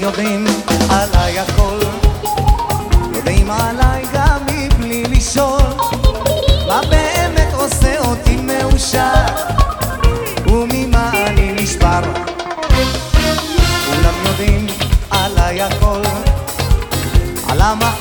יודעים עליי הכל. יודעים עליי גם מבלי לשאול. מה באמת עושה אותי מאושר? וממה אני נשבר? כולם יודעים עליי הכל. על המעט